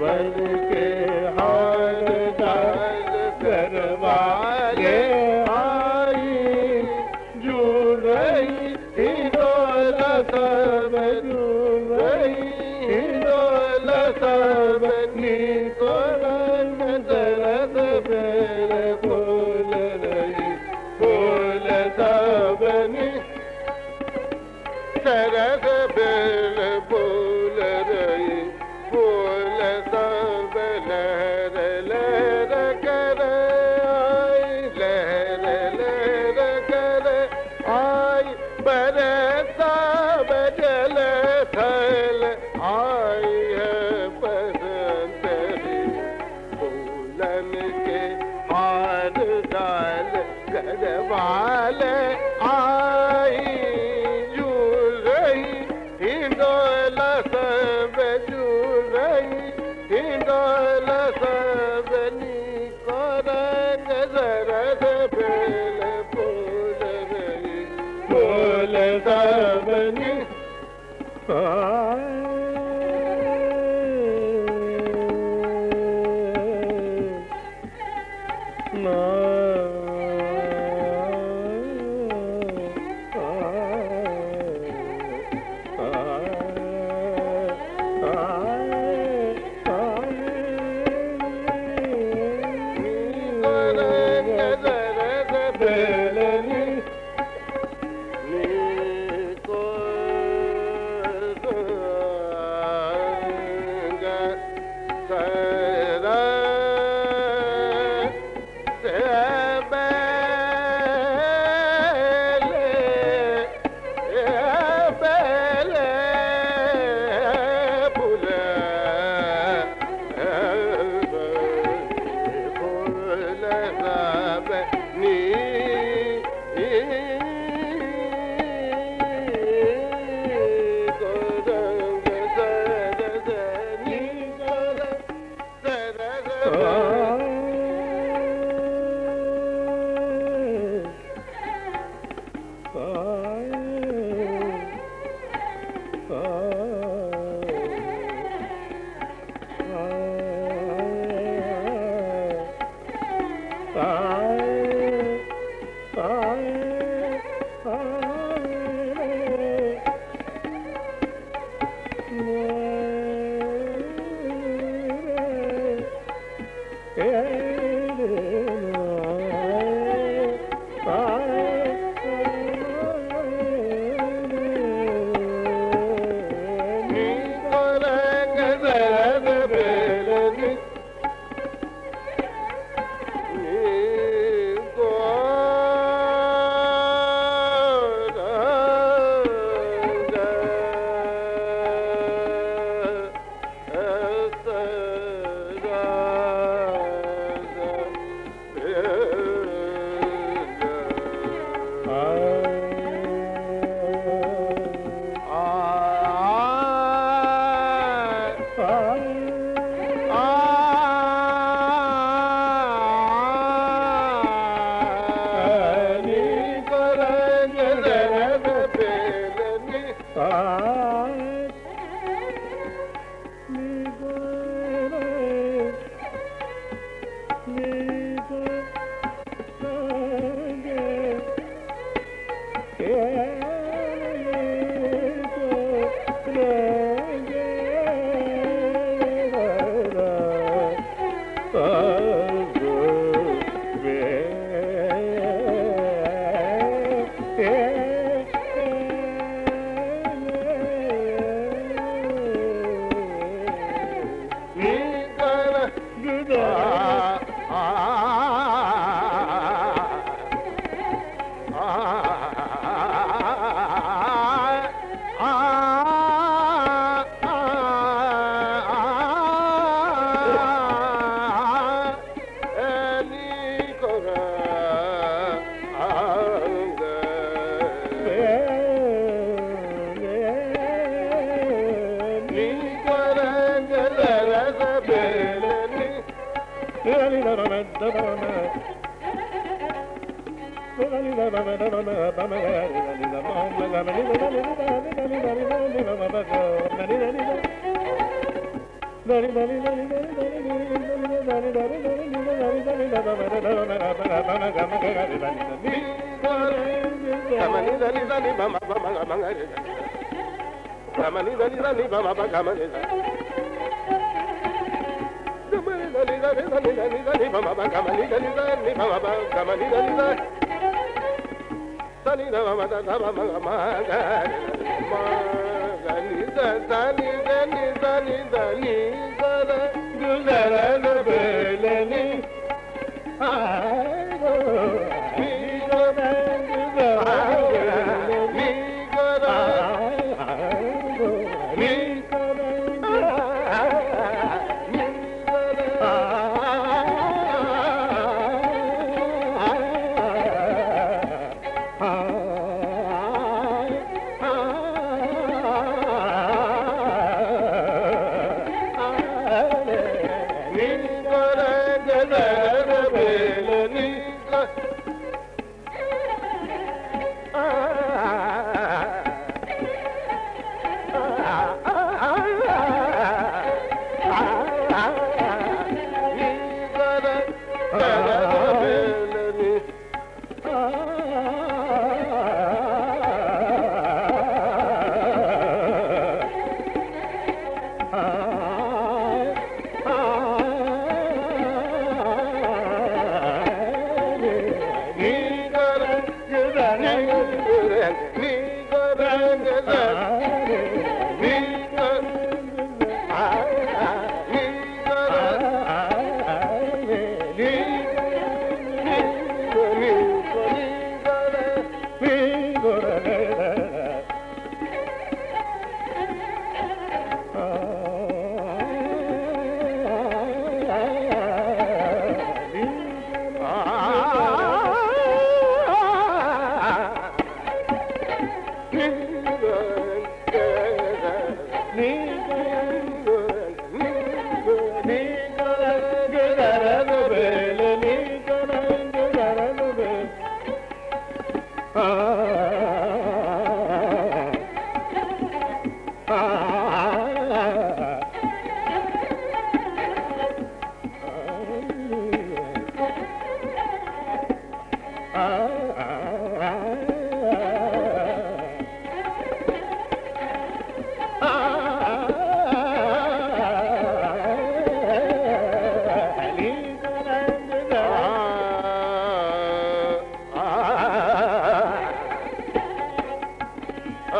भर के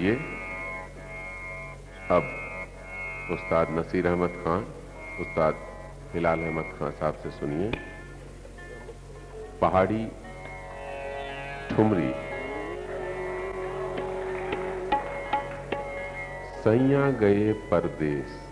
कीजिए। अब उस्ताद नसीर अहमद खान, उस्ताद हिलाल अहमद खान साहब से सुनिए। पहाड़ी ठुमरी। सैया गए परदेश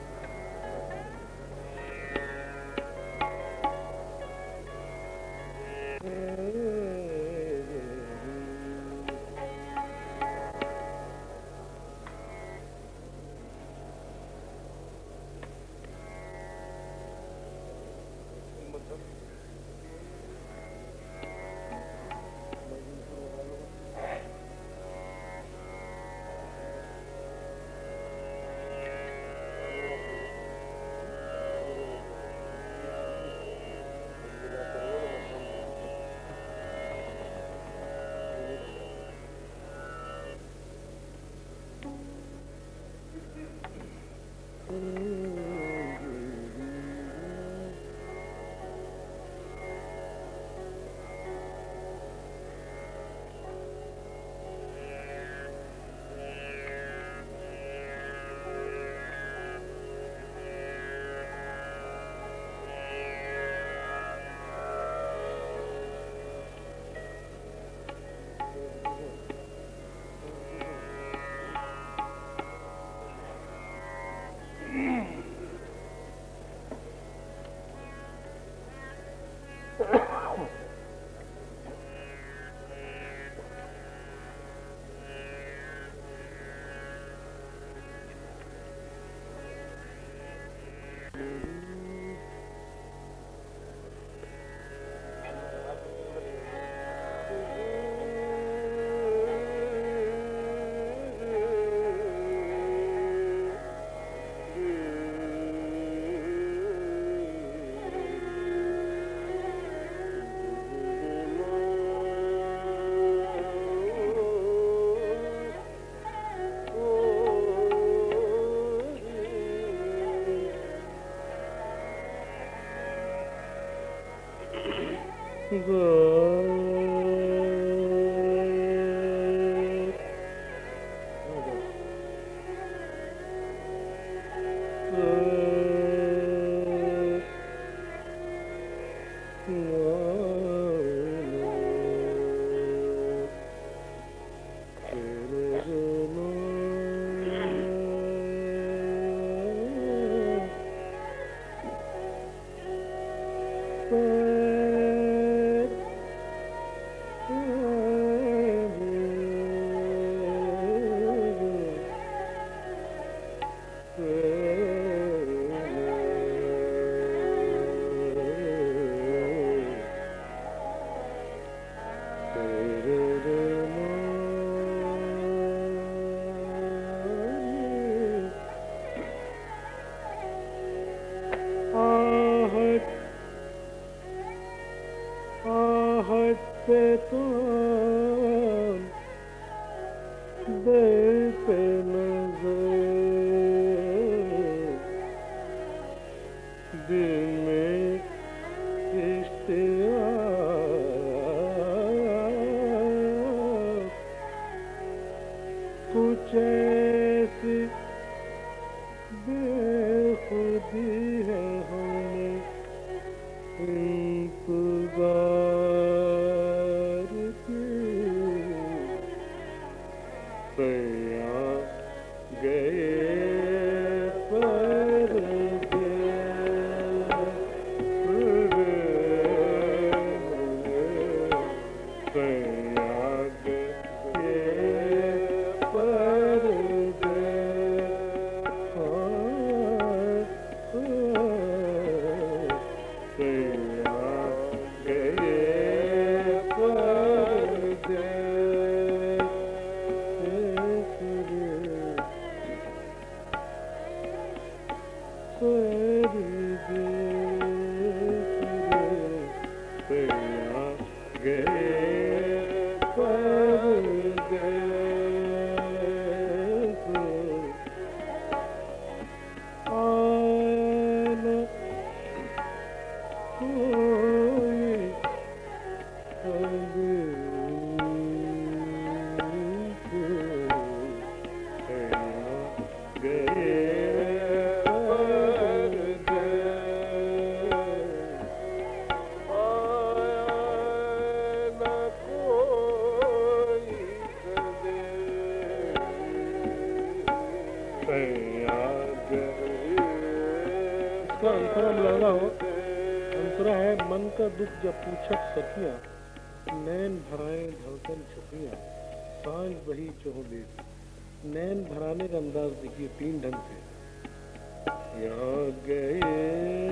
दुख जब पूछत सखिया, नैन भराए धड़कन छुपिया, साँझ बही चोह दे नैन भराने का अंदाज देखिए तीन ढंग से। यहाँ गए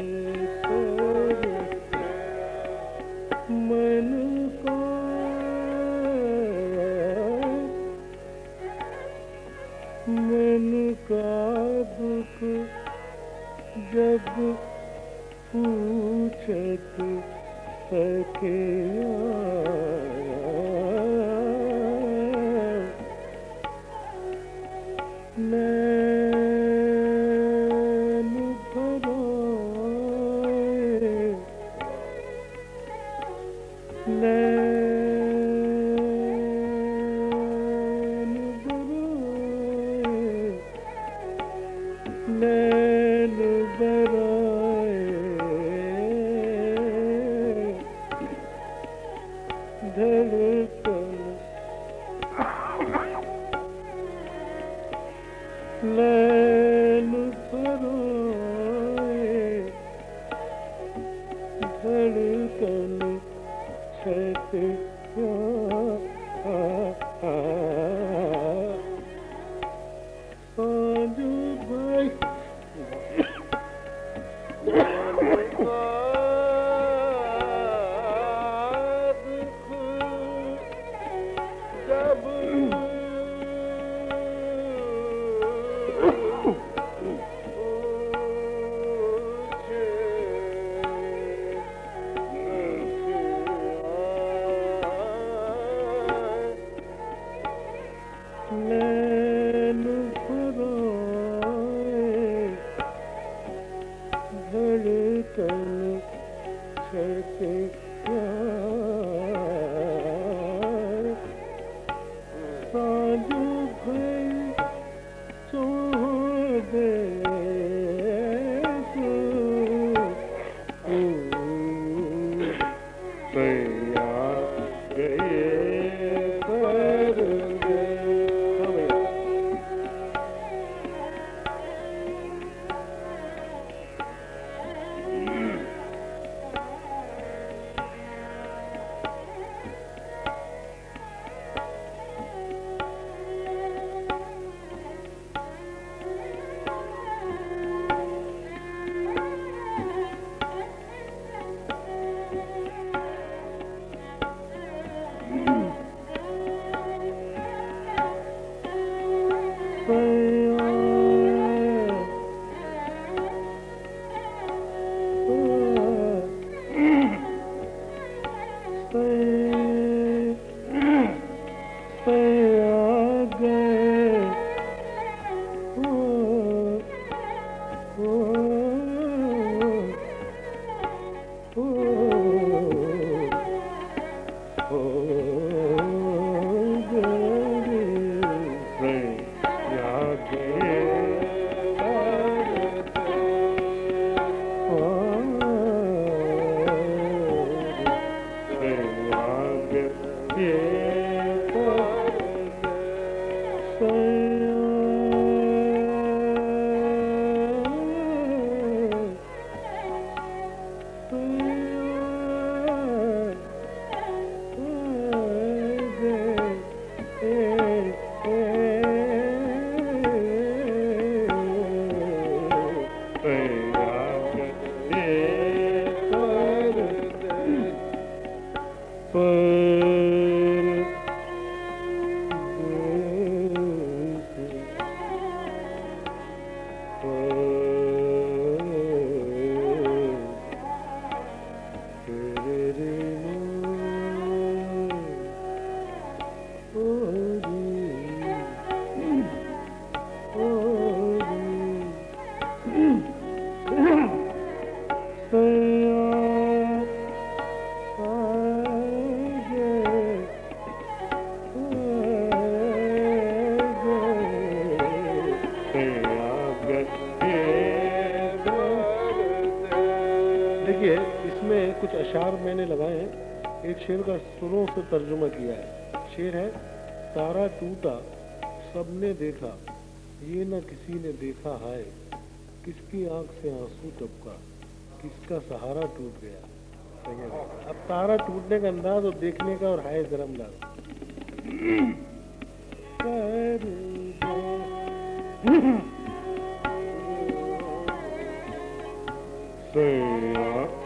देखिए, इसमें कुछ अशार मैंने लगाए हैं। एक शेर का सुरों से तर्जुमा किया है। शेर है, तारा टूटा, सबने देखा, ये न किसी ने देखा हाय। किसकी आँख से आँसू टपका, किसका सहारा टूट गया। अब तारा टूटने का अंदाज और देखने का और हाय, जरा तारा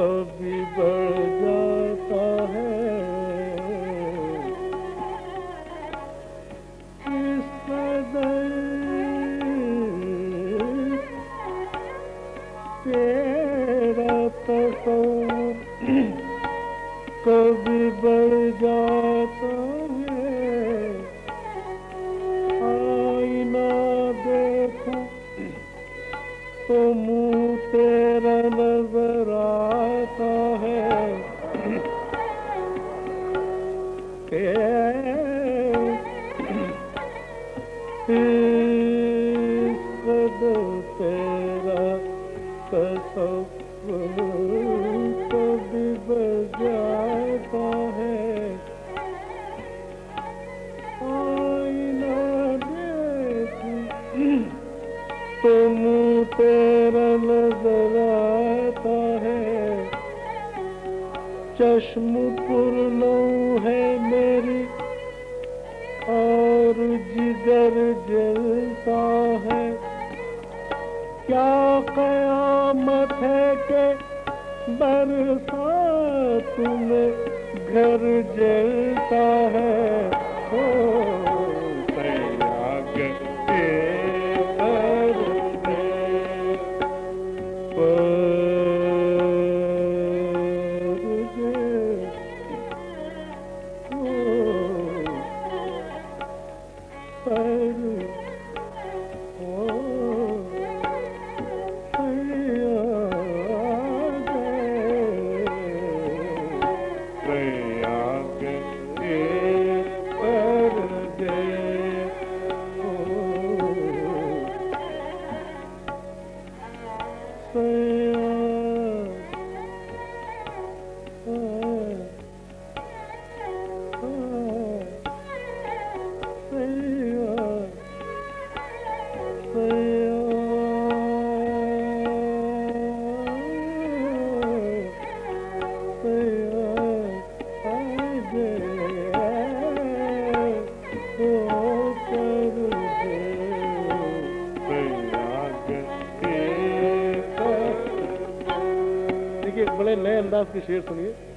कभी बढ़ Mm. नए शेर सुनिए।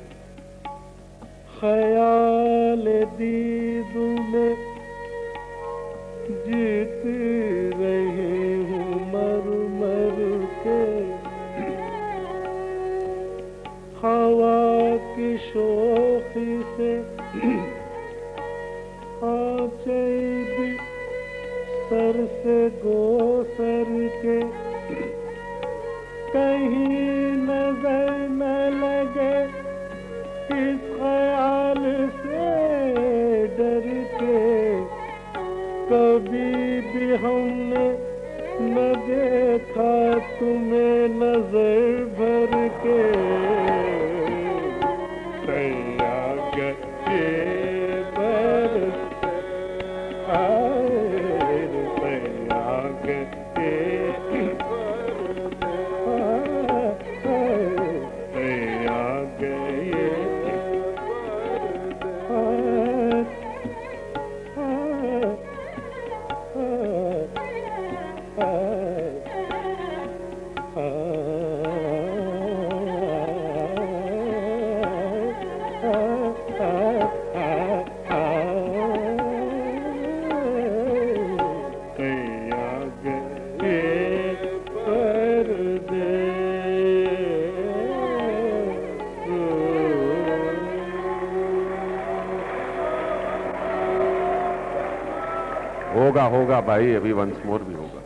होगा होगा भाई, अभी वंस मोर भी होगा।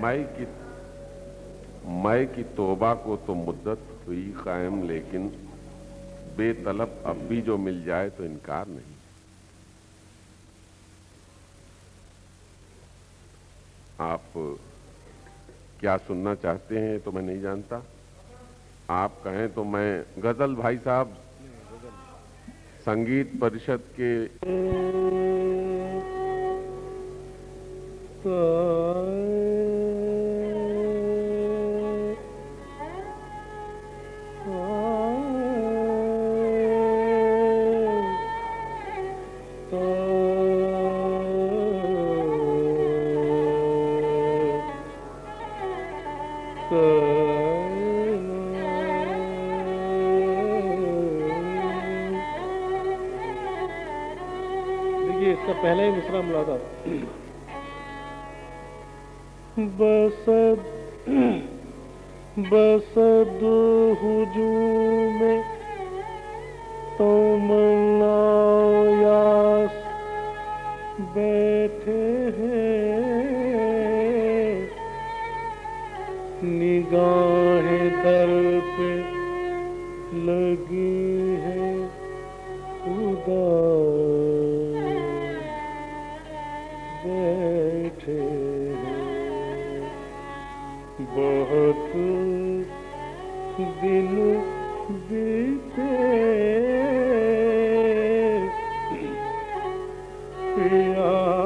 मई की मई की तोबा को तो मुद्दत हुई कायम, लेकिन बेतलब अब भी जो मिल जाए तो इनकार नहीं। आप क्या सुनना चाहते हैं तो मैं नहीं जानता। आप कहें तो मैं गज़ल भाई साहब संगीत परिषद के देखिए ही बस बस दो हुजूम तो Yeah.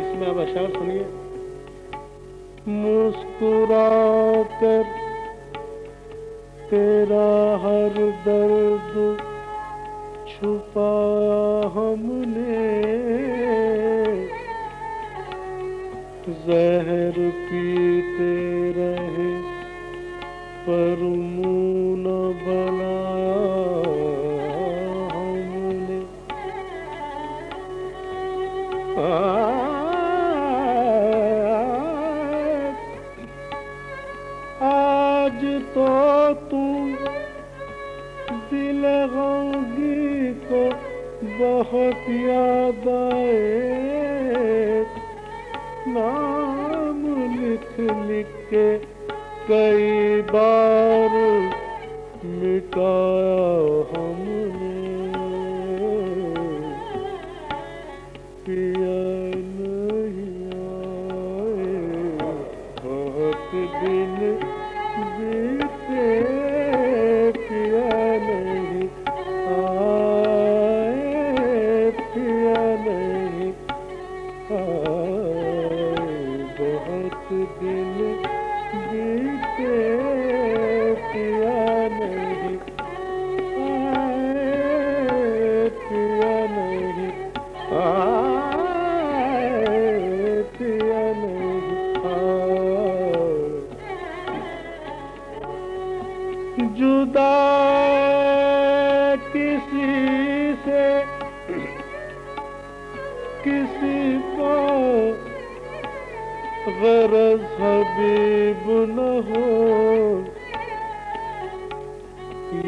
इसमें सुनिए। मुस्कुरा कर तेरा हर दर्द छुपा हमने। जहर पीते नाम लिख लिख के कई बार मिटाया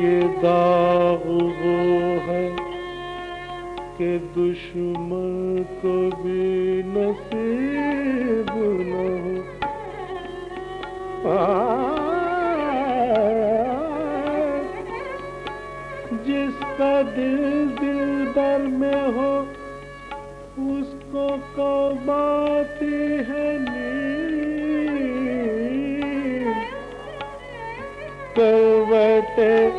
ये दाग वो है कि दुश्मन को भी नसीब न हो। जिसका दिल दिल दर में हो, उसको कबाती है नींद। करवटे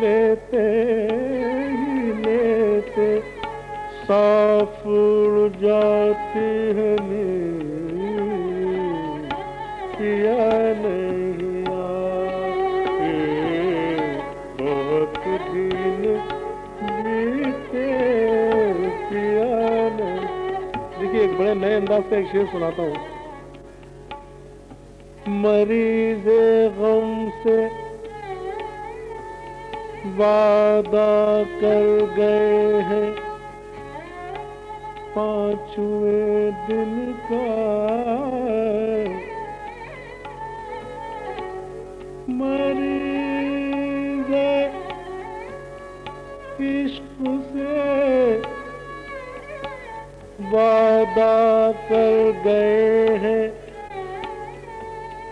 लेते ही लेते साफ़ उड़ जाती है पिया नहीं बहुत दिन बीते, पिया नहीं। देखिए, एक बड़े नए अंदाज से एक शेर सुनाता हूँ। मरीज़ गम से वादा कर गए हैं। पाँचवें दिन का इश्क से वादा कर गए हैं।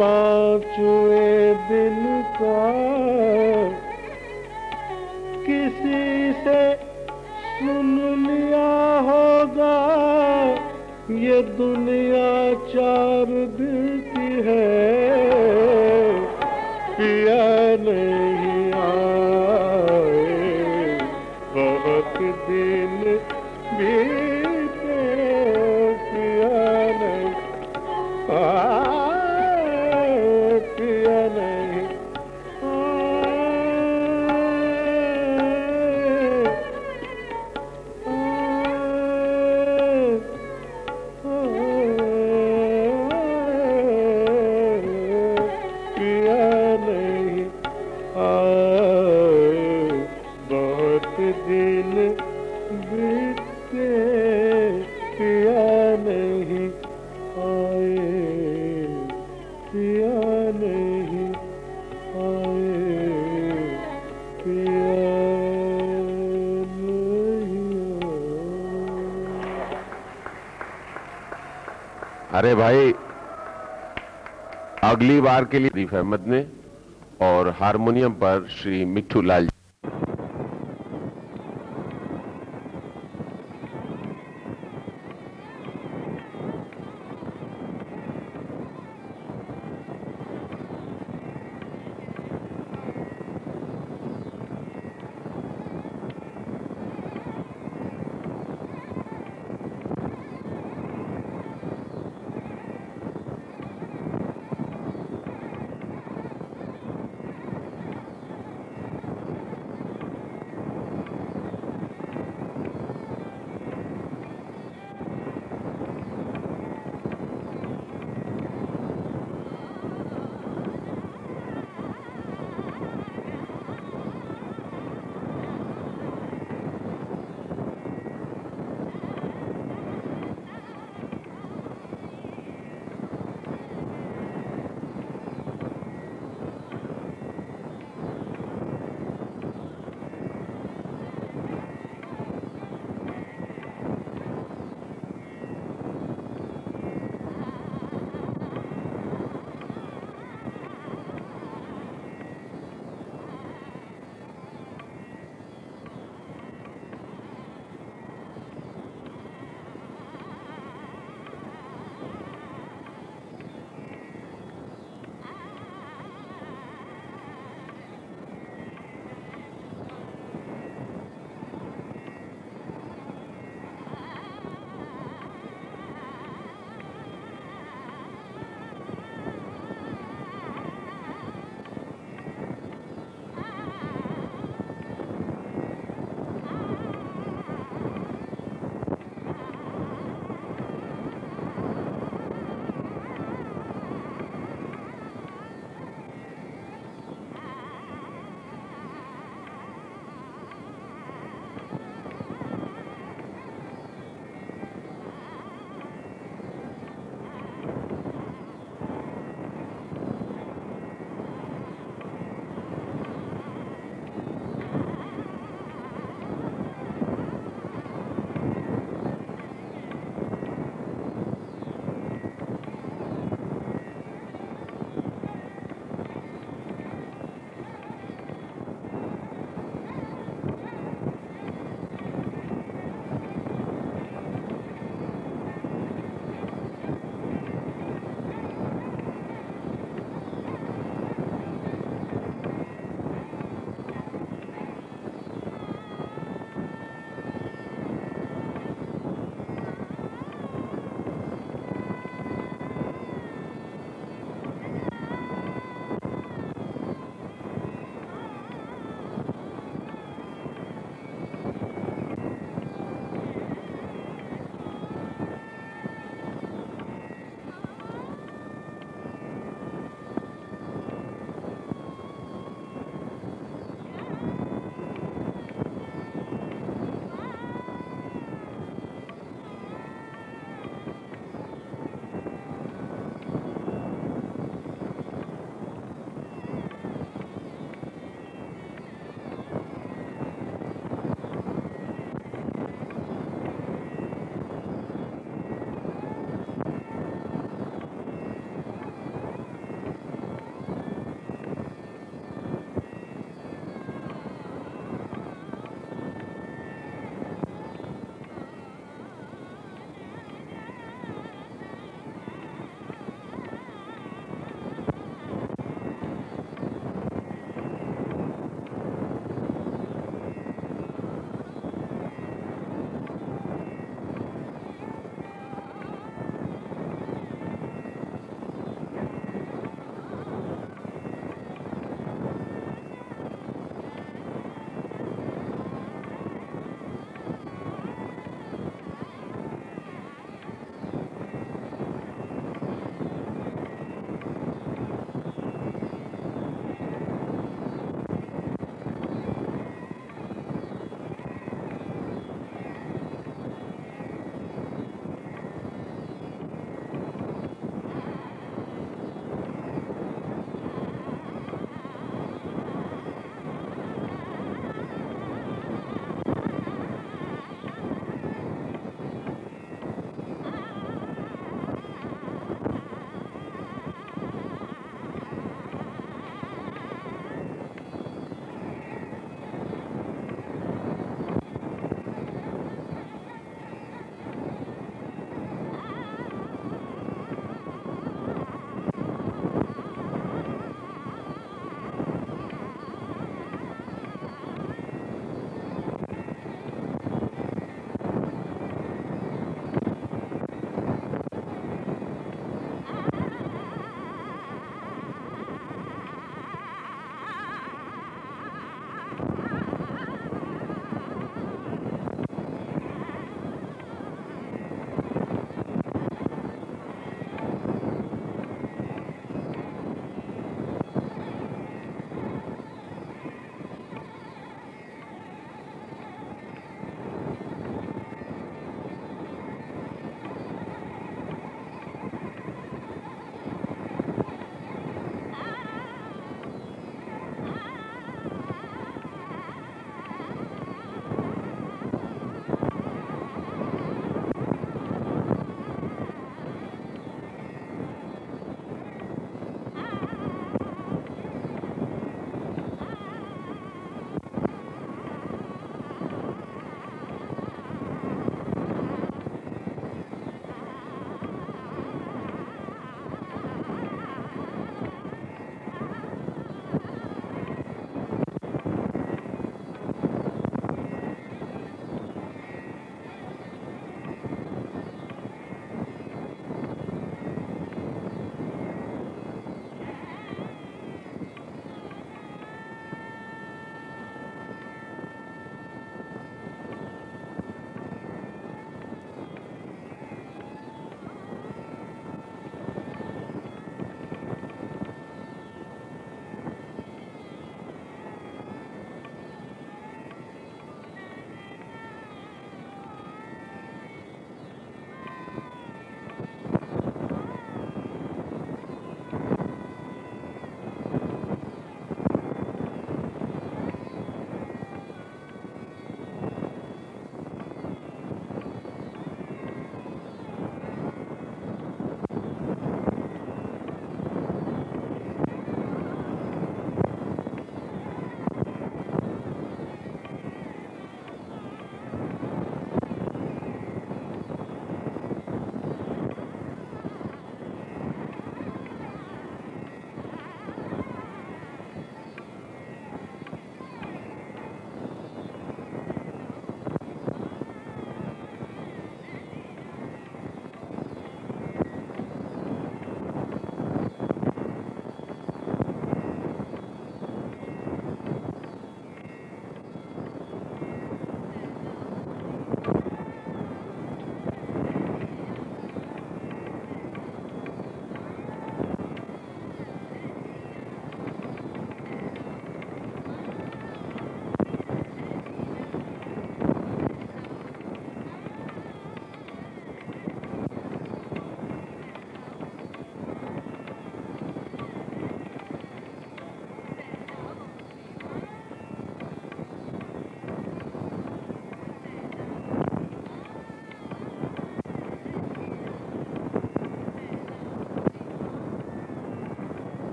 पाँचवें दिन का दुनिया चार दिल की है। पिया नहीं आए। बहुत दिन भी पिया नहीं। आए अरे भाई, अगली बार के लिए शरीफ अहमद ने और हारमोनियम पर श्री मिठू लाल